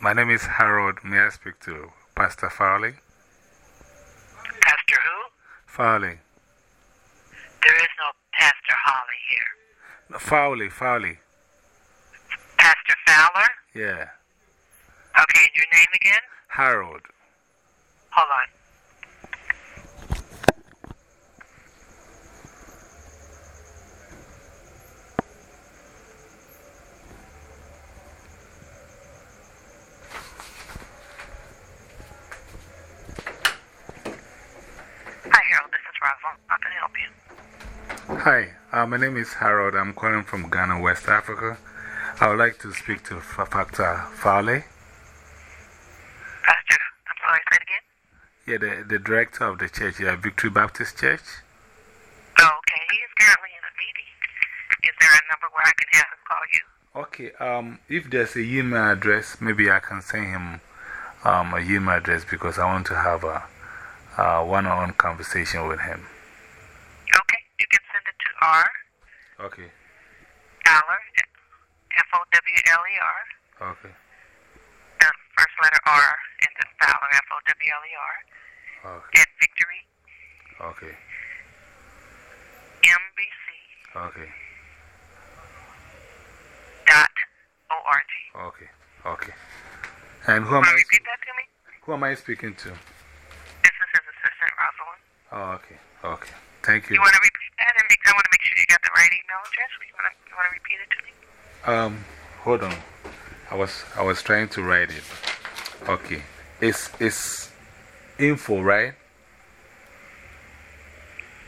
my name is Harold. May I speak to Pastor Farley? Pastor who? Farley. There is no Pastor Holly here. No, Farley, Farley. Pastor Fowler? Yeah. Okay, and your name again? Harold. Hold on. Hi, Harold. This is Rosalind. How can I help you? Hi, uh, my name is Harold. I'm calling from Ghana, West Africa. I would like to speak to Factor Farley. Pastor, I'm sorry, say it again? Yeah, the, the director of the church, yeah, Victory Baptist Church. Oh, okay. He is currently in a meeting. Is there a number where I can have him call you? Okay, um, if there's a email address, maybe I can send him um, a email address because I want to have a one on one conversation with him. Okay. You can send it to R. Okay, Fowler, F O W L E R. okay, The first letter R, and then Fowler, F O W L E R. okay, At Victory okay, MBC okay, dot O R G. okay, okay. And who am I, repeat that to me? who am I speaking to? This is his assistant, Rosalind. Oh, okay, okay. Thank you. You want to repeat that? And make, I want to make sure you got the right email address. You want to, you want to repeat it to me? Um, hold on. I was, I was trying to write it. Okay. It's, it's info, right?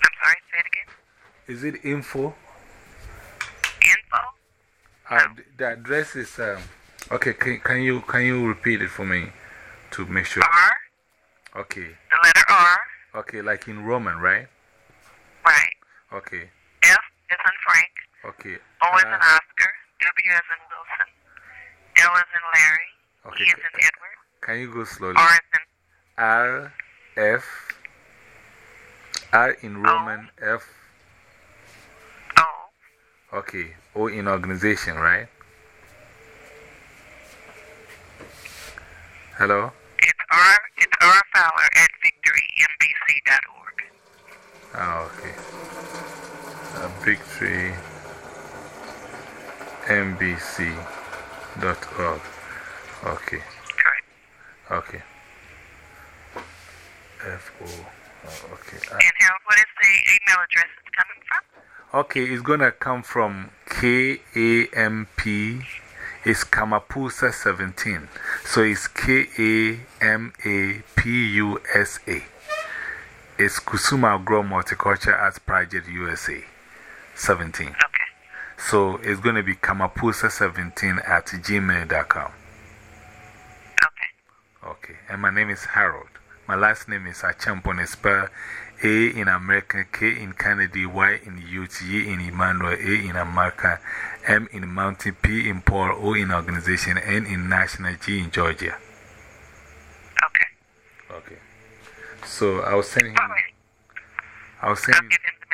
I'm sorry, say it again. Is it info? Info? Uh, th- the address is, um, okay, can, can, you, can you repeat it for me to make sure? R, Okay, the letter R, okay, like in Roman, right? Okay, F is in Frank. okay. O is in uh, Oscar. W is in Wilson. L is in Larry. Okay, E is in Edward. Can you go slowly? R is in R, F, R in Roman, F, O. okay, O in organization, right? Hello? It's R, it's R Fowler at victorymBC.org. Oh, okay. Victory mbc.org. Okay, okay. F O. Oh, okay. And Harold, what is the email address it's coming from? okay, it's gonna come from K A M P. It's Kamapusa 17. So it's K A M A P U S A. It's Kusuma Grow Multicultural Arts Project USA 17. Okay. So it's going to be Kamapusa17 at gmail.com. Okay. Okay. And my name is Harold. My last name is Akyeampong. It's spelled A in American, K in Kennedy, Y in Youth, E in Emmanuel, A in America, M in Mountain, P in Paul, O in Organization, N in National, G in Georgia. Okay. Okay. So I'll send him. I'll send I'll him. him the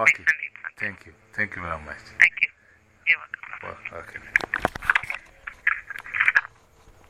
message. Okay. Make the needs. Thank you. Thank you very much. Thank you. You're welcome. Well, okay.